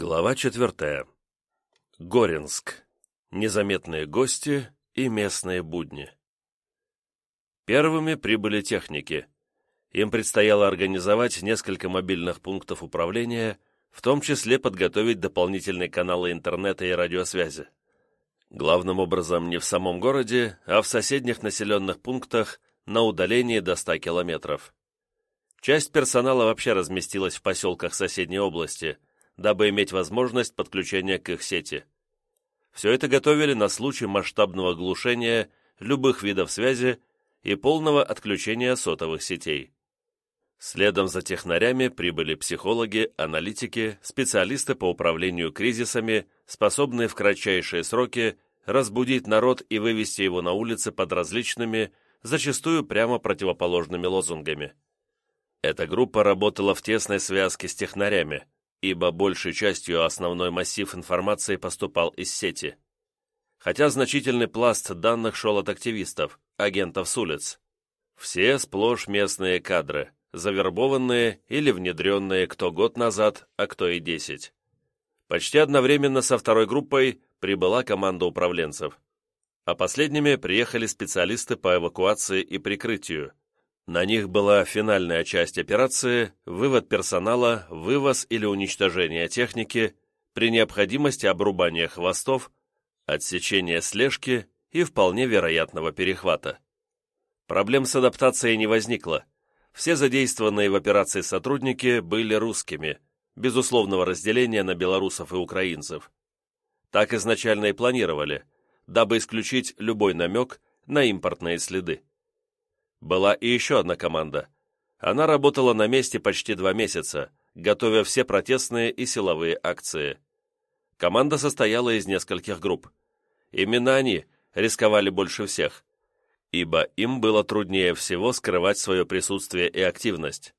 Глава четвертая. Горинск. Незаметные гости и местные будни. Первыми прибыли техники. Им предстояло организовать несколько мобильных пунктов управления, в том числе подготовить дополнительные каналы интернета и радиосвязи. Главным образом не в самом городе, а в соседних населенных пунктах на удалении до 100 километров. Часть персонала вообще разместилась в поселках соседней области – дабы иметь возможность подключения к их сети. Все это готовили на случай масштабного глушения любых видов связи и полного отключения сотовых сетей. Следом за технарями прибыли психологи, аналитики, специалисты по управлению кризисами, способные в кратчайшие сроки разбудить народ и вывести его на улицы под различными, зачастую прямо противоположными лозунгами. Эта группа работала в тесной связке с технарями, ибо большей частью основной массив информации поступал из сети. Хотя значительный пласт данных шел от активистов, агентов с улиц. Все сплошь местные кадры, завербованные или внедренные кто год назад, а кто и десять. Почти одновременно со второй группой прибыла команда управленцев. А последними приехали специалисты по эвакуации и прикрытию, на них была финальная часть операции, вывод персонала, вывоз или уничтожение техники, при необходимости обрубания хвостов, отсечения слежки и вполне вероятного перехвата. Проблем с адаптацией не возникло. Все задействованные в операции сотрудники были русскими, безусловного разделения на белорусов и украинцев. Так изначально и планировали, дабы исключить любой намек на импортные следы. Была и еще одна команда. Она работала на месте почти два месяца, готовя все протестные и силовые акции. Команда состояла из нескольких групп. Именно они рисковали больше всех, ибо им было труднее всего скрывать свое присутствие и активность.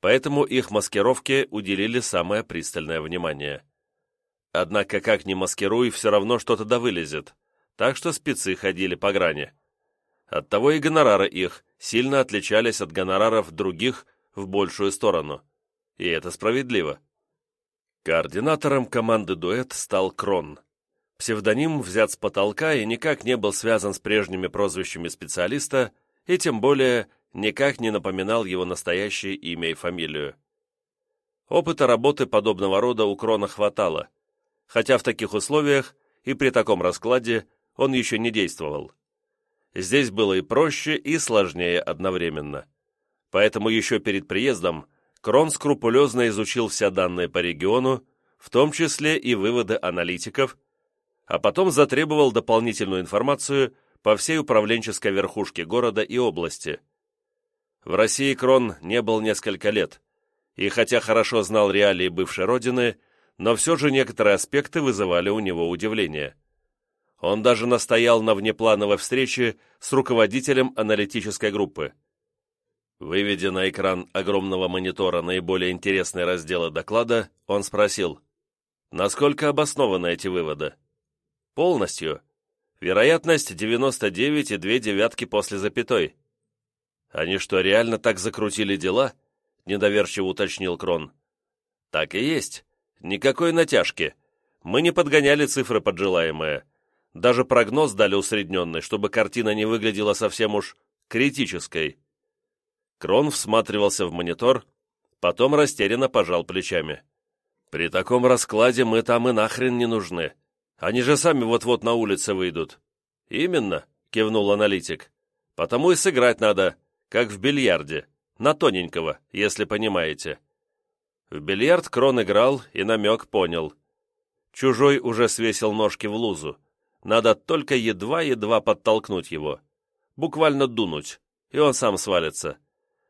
Поэтому их маскировке уделили самое пристальное внимание. Однако, как ни маскируй, все равно что-то да вылезет, так что спецы ходили по грани. Оттого и гонорары их сильно отличались от гонораров других в большую сторону. И это справедливо. Координатором команды «Дуэт» стал Крон. Псевдоним взят с потолка и никак не был связан с прежними прозвищами специалиста, и тем более никак не напоминал его настоящее имя и фамилию. Опыта работы подобного рода у Крона хватало, хотя в таких условиях и при таком раскладе он еще не действовал. Здесь было и проще, и сложнее одновременно. Поэтому еще перед приездом Крон скрупулезно изучил все данные по региону, в том числе и выводы аналитиков, а потом затребовал дополнительную информацию по всей управленческой верхушке города и области. В России Крон не был несколько лет, и хотя хорошо знал реалии бывшей родины, но все же некоторые аспекты вызывали у него удивление – он даже настоял на внеплановой встрече с руководителем аналитической группы. Выведя на экран огромного монитора наиболее интересные разделы доклада, он спросил, насколько обоснованы эти выводы? Полностью. Вероятность 99 и 2 девятки после запятой. Они что, реально так закрутили дела? Недоверчиво уточнил Крон. Так и есть. Никакой натяжки. Мы не подгоняли цифры под желаемое. Даже прогноз дали усредненный, чтобы картина не выглядела совсем уж критической. Крон всматривался в монитор, потом растерянно пожал плечами. «При таком раскладе мы там и нахрен не нужны. Они же сами вот-вот на улице выйдут». «Именно», — кивнул аналитик. «Потому и сыграть надо, как в бильярде, на тоненького, если понимаете». В бильярд Крон играл и намек понял. Чужой уже свесил ножки в лузу. Надо только едва-едва подтолкнуть его. Буквально дунуть, и он сам свалится.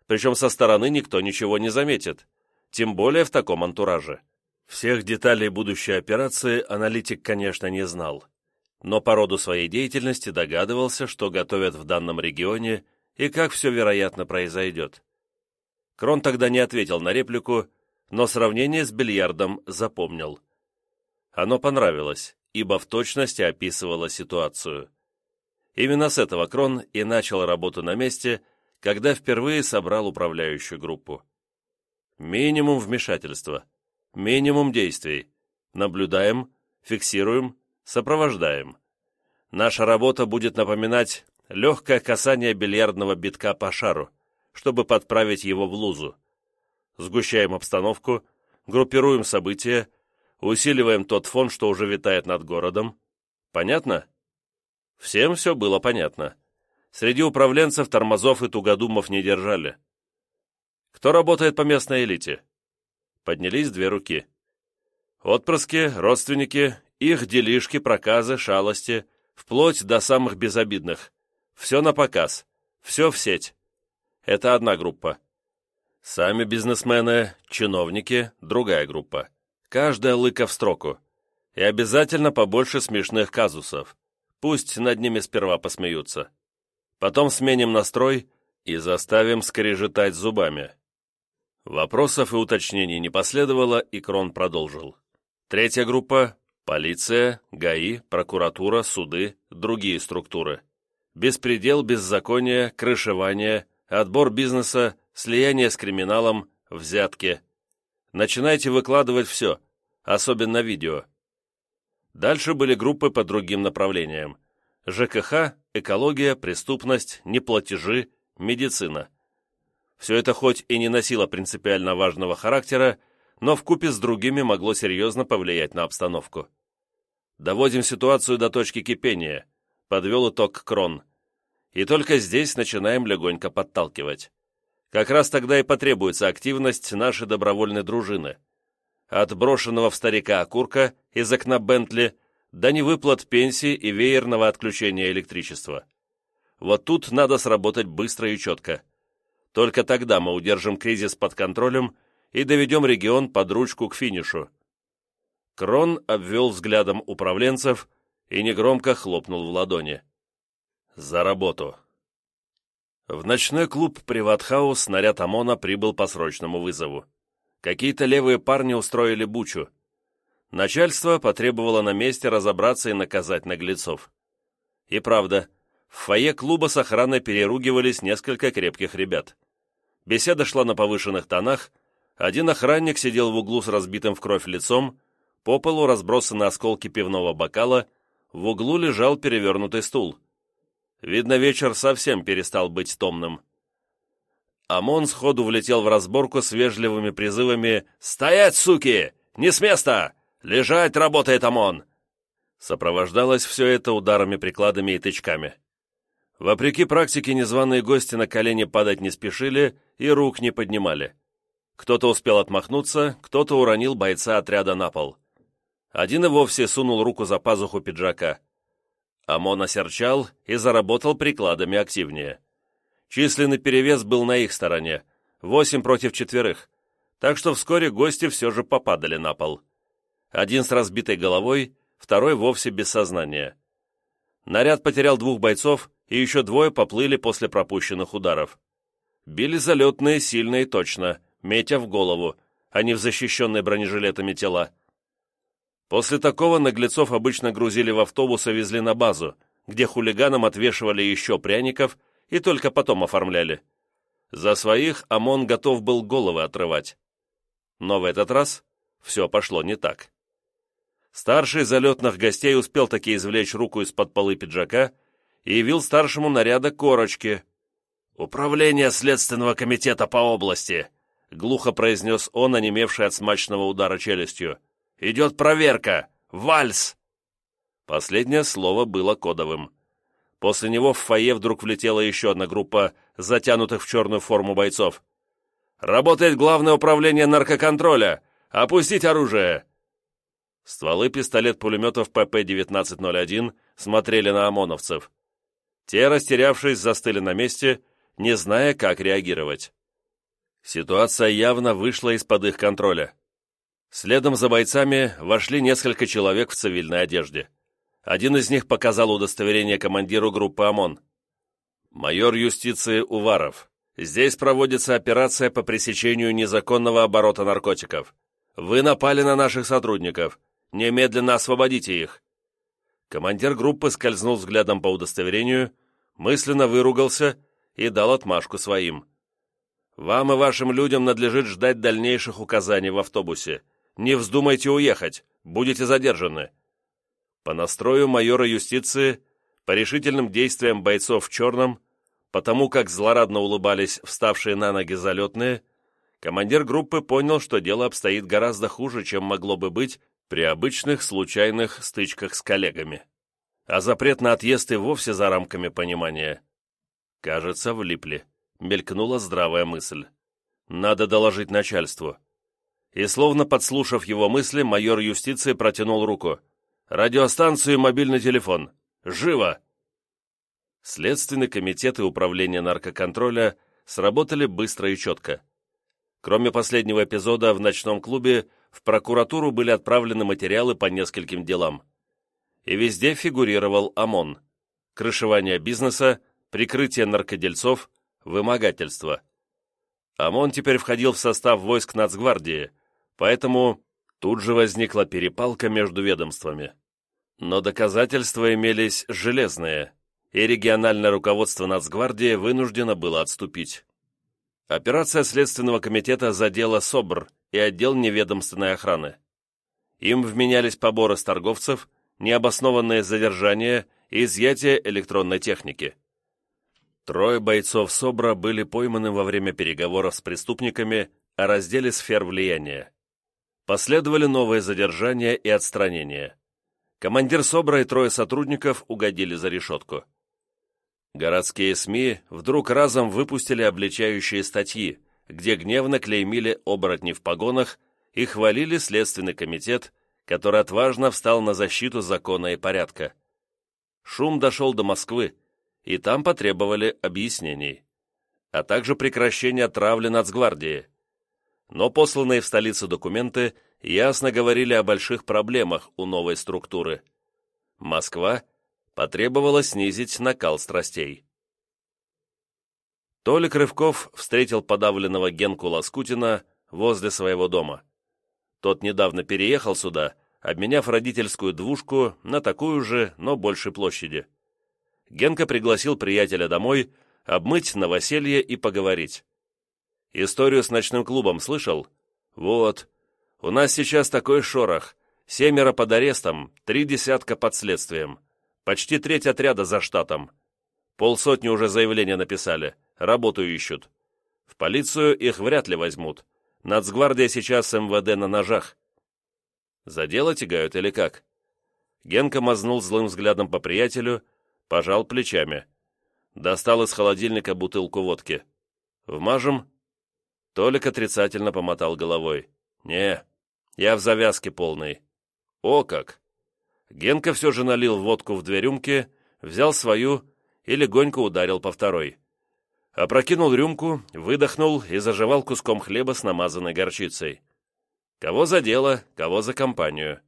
Причем со стороны никто ничего не заметит. Тем более в таком антураже. Всех деталей будущей операции аналитик, конечно, не знал. Но по роду своей деятельности догадывался, что готовят в данном регионе и как все вероятно произойдет. Крон тогда не ответил на реплику, но сравнение с бильярдом запомнил. Оно понравилось ибо в точности описывала ситуацию. Именно с этого Крон и начал работу на месте, когда впервые собрал управляющую группу. Минимум вмешательства, минимум действий, Наблюдаем, фиксируем, сопровождаем. Наша работа будет напоминать легкое касание бильярдного битка по шару, чтобы подправить его в лузу. Сгущаем обстановку, группируем события, усиливаем тот фон, что уже витает над городом. Понятно? Всем все было понятно. Среди управленцев тормозов и тугодумов не держали. Кто работает по местной элите? Поднялись две руки. Отпрыски, родственники, их делишки, проказы, шалости, вплоть до самых безобидных. Все на показ, все в сеть. Это одна группа. Сами бизнесмены, чиновники – другая группа. Каждая лыка в строку. И обязательно побольше смешных казусов. Пусть над ними сперва посмеются. Потом сменим настрой и заставим скрежетать зубами. Вопросов и уточнений не последовало, и Крон продолжил. Третья группа – полиция, ГАИ, прокуратура, суды, другие структуры. Беспредел, беззаконие, крышевание, отбор бизнеса, слияние с криминалом, взятки. Начинайте выкладывать все, особенно видео. Дальше были группы по другим направлениям. ЖКХ, экология, преступность, неплатежи, медицина. Все это хоть и не носило принципиально важного характера, но вкупе с другими могло серьезно повлиять на обстановку. Доводим ситуацию до точки кипения, подвел итог Крон. И только здесь начинаем легонько подталкивать. Как раз тогда и потребуется активность нашей добровольной дружины. От брошенного в старика окурка из окна Бентли до невыплат пенсии и веерного отключения электричества. Вот тут надо сработать быстро и четко. Только тогда мы удержим кризис под контролем и доведем регион под ручку к финишу. Крон обвел взглядом управленцев и негромко хлопнул в ладони. «За работу!» В ночной клуб «Приватхаус» снаряд ОМОНа прибыл по срочному вызову. Какие-то левые парни устроили бучу. Начальство потребовало на месте разобраться и наказать наглецов. И правда, в фойе клуба с охраной переругивались несколько крепких ребят. Беседа шла на повышенных тонах, один охранник сидел в углу с разбитым в кровь лицом, по полу разбросаны осколки пивного бокала, в углу лежал перевернутый стул. Видно, вечер совсем перестал быть томным. ОМОН сходу влетел в разборку с вежливыми призывами «Стоять, суки! Не с места! Лежать работает ОМОН!» Сопровождалось все это ударами прикладами и тычками. Вопреки практике, незваные гости на колени падать не спешили и рук не поднимали. Кто-то успел отмахнуться, кто-то уронил бойца отряда на пол. Один и вовсе сунул руку за пазуху пиджака. ОМОН осерчал и заработал прикладами активнее. Численный перевес был на их стороне, восемь против четверых, так что вскоре гости все же попадали на пол. Один с разбитой головой, второй вовсе без сознания. Наряд потерял двух бойцов, и еще двое поплыли после пропущенных ударов. Били залетные сильно и точно, метя в голову, а не в защищенные бронежилетами тела. После такого наглецов обычно грузили в автобус и везли на базу, где хулиганам отвешивали еще пряников и только потом оформляли. За своих ОМОН готов был головы отрывать. Но в этот раз все пошло не так. Старший залетных гостей успел таки извлечь руку из-под полы пиджака и явил старшему наряда корочки. «Управление Следственного комитета по области», — глухо произнес он, онемевший от смачного удара челюстью. «Идет проверка! Вальс!» Последнее слово было кодовым. После него в фойе вдруг влетела еще одна группа затянутых в черную форму бойцов. «Работает Главное управление наркоконтроля! Опустить оружие!» Стволы пистолет-пулеметов ПП-1901 смотрели на ОМОНовцев. Те, растерявшись, застыли на месте, не зная, как реагировать. Ситуация явно вышла из-под их контроля. Следом за бойцами вошли несколько человек в цивильной одежде. Один из них показал удостоверение командиру группы ОМОН. «Майор юстиции Уваров. Здесь проводится операция по пресечению незаконного оборота наркотиков. Вы напали на наших сотрудников. Немедленно освободите их!» Командир группы скользнул взглядом по удостоверению, мысленно выругался и дал отмашку своим. «Вам и вашим людям надлежит ждать дальнейших указаний в автобусе. Не вздумайте уехать. будете задержаны. По настрою майора юстиции, по решительным действиям бойцов в черном, потому как злорадно улыбались вставшие на ноги залетные, командир группы понял, что дело обстоит гораздо хуже, чем могло бы быть при обычных случайных стычках с коллегами. А запрет на отъезд и вовсе за рамками понимания. Кажется, влипли. Мелькнула здравая мысль. Надо доложить начальству. И словно подслушав его мысли, майор юстиции протянул руку. «Радиостанцию и мобильный телефон. Живо!» Следственный комитет и управление наркоконтроля сработали быстро и четко. Кроме последнего эпизода в ночном клубе, в прокуратуру были отправлены материалы по нескольким делам. И везде фигурировал ОМОН. Крышевание бизнеса, прикрытие наркодельцов, вымогательство. ОМОН теперь входил в состав войск Нацгвардии, поэтому тут же возникла перепалка между ведомствами. Но доказательства имелись железные, и региональное руководство Нацгвардии вынуждено было отступить. Операция Следственного комитета задела СОБР и отдел неведомственной охраны. Им вменялись поборы с торговцев, необоснованное задержание и изъятие электронной техники. Трое бойцов СОБРа были пойманы во время переговоров с преступниками о разделе сфер влияния. Последовали новые задержания и отстранения. Командир СОБРа и трое сотрудников угодили за решетку. Городские СМИ вдруг разом выпустили обличающие статьи, где гневно клеймили оборотни в погонах и хвалили Следственный комитет, который отважно встал на защиту закона и порядка. Шум дошел до Москвы, и там потребовали объяснений, а также прекращения травли нацгвардии. Но посланные в столицу документы ясно говорили о больших проблемах у новой структуры. Москва – потребовало снизить накал страстей. Толик Рывков встретил подавленного Генку Ласкутина возле своего дома. Тот недавно переехал сюда, обменяв родительскую двушку на такую же, но большей площади. Генка пригласил приятеля домой, обмыть новоселье и поговорить. Историю с ночным клубом слышал? Вот. У нас сейчас такой шорох. Семеро под арестом, три десятка под следствием. Почти треть отряда за штатом. Полсотни уже заявления написали, работу ищут. В полицию их вряд ли возьмут. Нацгвардия сейчас с МВД на ножах. За дело тягают или как? Генка мазнул злым взглядом по приятелю, пожал плечами. Достал из холодильника бутылку водки. «Вмажем?» Толик отрицательно помотал головой. «Не, я в завязке полной». «О как! Генка все же налил водку в две рюмки, взял свою и легонько ударил по второй. Опрокинул рюмку, выдохнул и заживал куском хлеба с намазанной горчицей. Кого за дело, кого за компанию.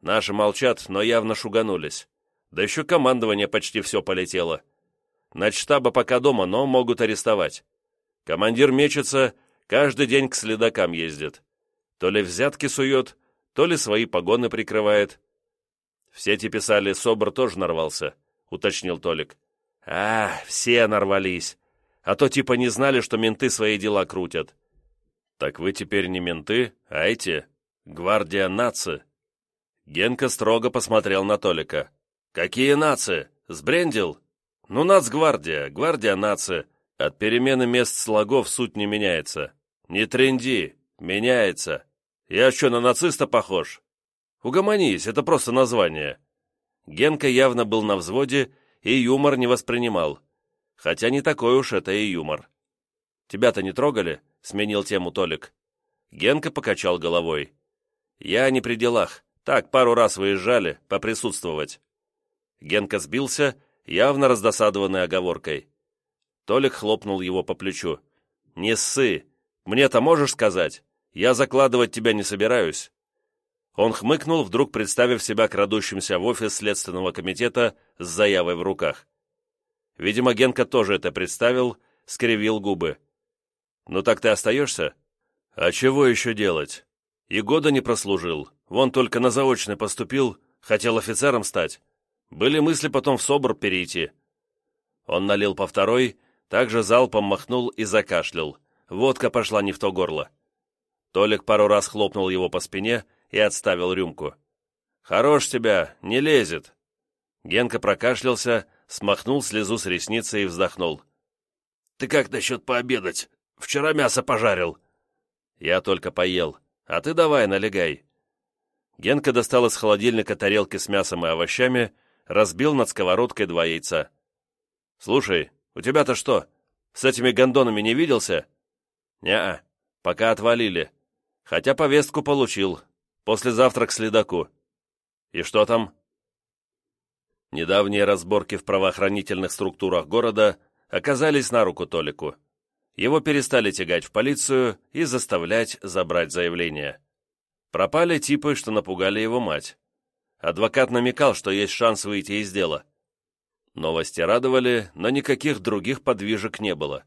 Наши молчат, но явно шуганулись. Да еще командование почти все полетело. Начштаба пока дома, но могут арестовать. Командир мечется, каждый день к следакам ездит. То ли взятки сует, то ли свои погоны прикрывает. «В сети писали, СОБР тоже нарвался», — уточнил Толик. «А, все нарвались. А то типа не знали, что менты свои дела крутят». «Так вы теперь не менты, а эти? Гвардия нации?» Генка строго посмотрел на Толика. «Какие нации? Сбрендил?» «Ну, нацгвардия, гвардия нации. От перемены мест слогов суть не меняется. Не тренди, меняется. Я что, на нациста похож?» Угомонись, это просто название». Генка явно был на взводе и юмор не воспринимал. Хотя не такой уж это и юмор. «Тебя-то не трогали?» — сменил тему Толик. Генка покачал головой. «Я не при делах. Так, пару раз выезжали, поприсутствовать». Генка сбился, явно раздосадованный оговоркой. Толик хлопнул его по плечу. «Не ссы! Мне-то можешь сказать? Я закладывать тебя не собираюсь. Он хмыкнул, вдруг представив себя крадущимся в офис Следственного комитета с заявой в руках. Видимо, Генка тоже это представил, скривил губы. «Ну так ты остаешься?» «А чего еще делать? И года не прослужил, вон только на заочный поступил, хотел офицером стать. Были мысли потом в СОБР перейти». Он налил по второй, также залпом махнул и закашлял. Водка пошла не в то горло. Толик пару раз хлопнул его по спине, и отставил рюмку. «Хорош тебя, не лезет!» Генка прокашлялся, смахнул слезу с ресницы и вздохнул. «Ты как насчет пообедать? Вчера мясо пожарил». «Я только поел. А ты давай, налегай». Генка достал из холодильника тарелки с мясом и овощами, разбил над сковородкой два яйца. «Слушай, у тебя-то что, с этими гондонами не виделся?» «Не-а, пока отвалили. Хотя повестку получил. Послезавтра к следаку. И что там?» Недавние разборки в правоохранительных структурах города оказались на руку Толику. Его перестали тягать в полицию и заставлять забрать заявление. Пропали типы, что напугали его мать. Адвокат намекал, что есть шанс выйти из дела. Новости радовали, но никаких других подвижек не было.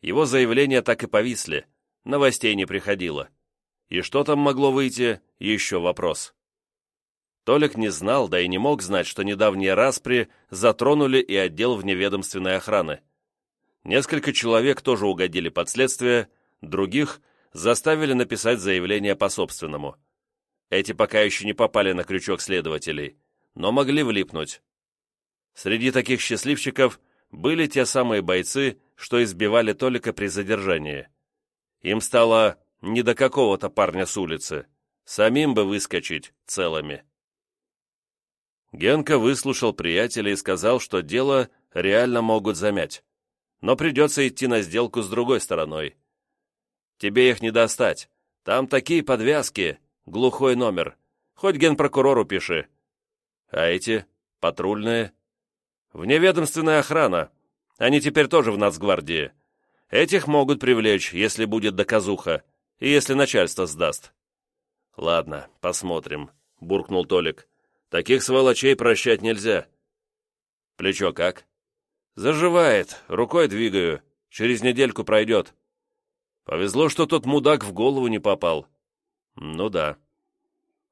Его заявления так и повисли, новостей не приходило. И что там могло выйти, еще вопрос. Толик не знал, да и не мог знать, что недавние распри затронули и отдел вневедомственной охраны. Несколько человек тоже угодили под следствие, других заставили написать заявление по собственному. Эти пока еще не попали на крючок следователей, но могли влипнуть. Среди таких счастливчиков были те самые бойцы, что избивали Толика при задержании. Им стало не до какого-то парня с улицы, самим бы выскочить целыми. Генка выслушал приятеля и сказал, что дело реально могут замять, но придется идти на сделку с другой стороной. Тебе их не достать, там такие подвязки, глухой номер, хоть генпрокурору пиши. А эти, патрульные, вневедомственная охрана, они теперь тоже в нацгвардии. Этих могут привлечь, если будет доказуха, и если начальство сдаст. «Ладно, посмотрим», — буркнул Толик. Таких сволочей прощать нельзя. Плечо как? Заживает, рукой двигаю. Через недельку пройдет. Повезло, что тот мудак в голову не попал. Ну да.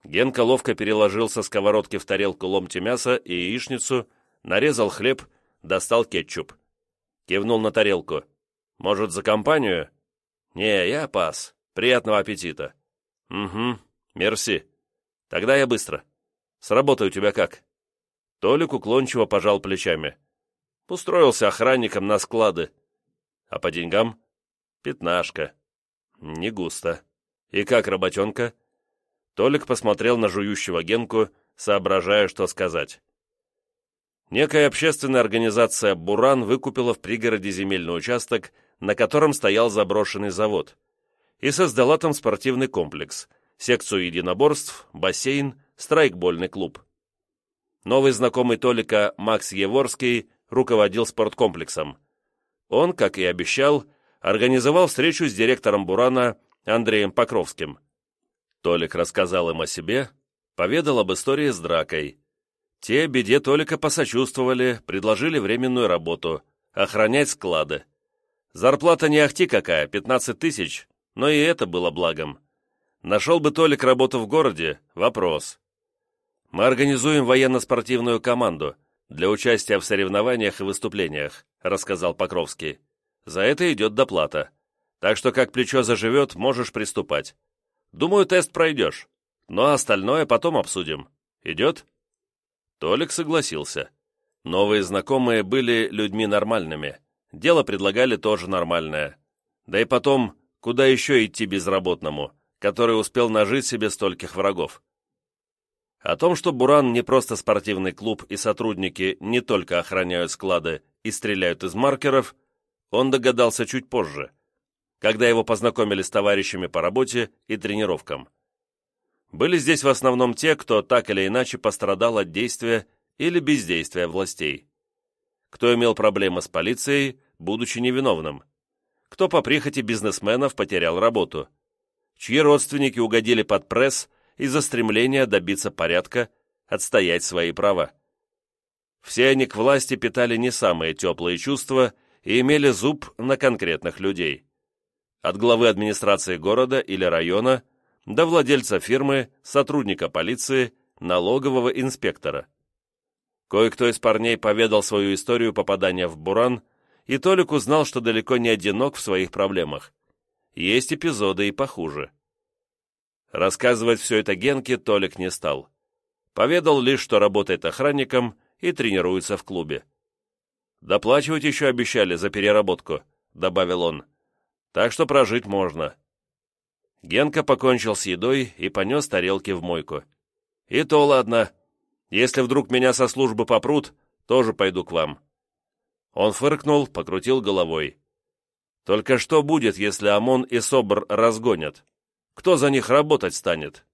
Генка ловко переложил со сковородки в тарелку ломти мяса и яичницу, нарезал хлеб, достал кетчуп. Кивнул на тарелку. «Может, за компанию?» «Не, я пас. Приятного аппетита». «Угу, мерси. Тогда я быстро». С работой у тебя как?» Толик уклончиво пожал плечами. «Устроился охранником на склады. А по деньгам?» «Пятнашка. Не густо. И как работенка?» Толик посмотрел на жующего Генку, соображая, что сказать. Некая общественная организация «Буран» выкупила в пригороде земельный участок, на котором стоял заброшенный завод, и создала там спортивный комплекс, секцию единоборств, бассейн, страйкбольный клуб. Новый знакомый Толика Макс Еворский руководил спорткомплексом. Он, как и обещал, организовал встречу с директором Бурана Андреем Покровским. Толик рассказал им о себе, поведал об истории с дракой. Те беде Толика посочувствовали, предложили временную работу, охранять склады. Зарплата не ахти какая, 15 тысяч, но и это было благом. Нашел бы Толик работу в городе – вопрос. Мы организуем военно-спортивную команду для участия в соревнованиях и выступлениях», рассказал Покровский. «За это идет доплата. Так что как плечо заживет, можешь приступать. Думаю, тест пройдешь. Ну а остальное потом обсудим. Идет?» Толик согласился. Новые знакомые были людьми нормальными. Дело предлагали тоже нормальное. Да и потом, куда еще идти безработному, который успел нажить себе стольких врагов? О том, что «Буран» не просто спортивный клуб и сотрудники не только охраняют склады и стреляют из маркеров, он догадался чуть позже, когда его познакомили с товарищами по работе и тренировкам. Были здесь в основном те, кто так или иначе пострадал от действия или бездействия властей. Кто имел проблемы с полицией, будучи невиновным. Кто по прихоти бизнесменов потерял работу. Чьи родственники угодили под пресс из-за стремления добиться порядка, отстоять свои права. Все они к власти питали не самые теплые чувства и имели зуб на конкретных людей. От главы администрации города или района до владельца фирмы, сотрудника полиции, налогового инспектора. Кое-кто из парней поведал свою историю попадания в Буран, и Толик узнал, что далеко не одинок в своих проблемах. Есть эпизоды и похуже. Рассказывать все это Генке Толик не стал. Поведал лишь, что работает охранником и тренируется в клубе. «Доплачивать еще обещали за переработку», — добавил он. «Так что прожить можно». Генка покончил с едой и понес тарелки в мойку. «И то ладно. Если вдруг меня со службы попрут, тоже пойду к вам». Он фыркнул, покрутил головой. «Только что будет, если ОМОН и СОБР разгонят? Кто за них работать станет?»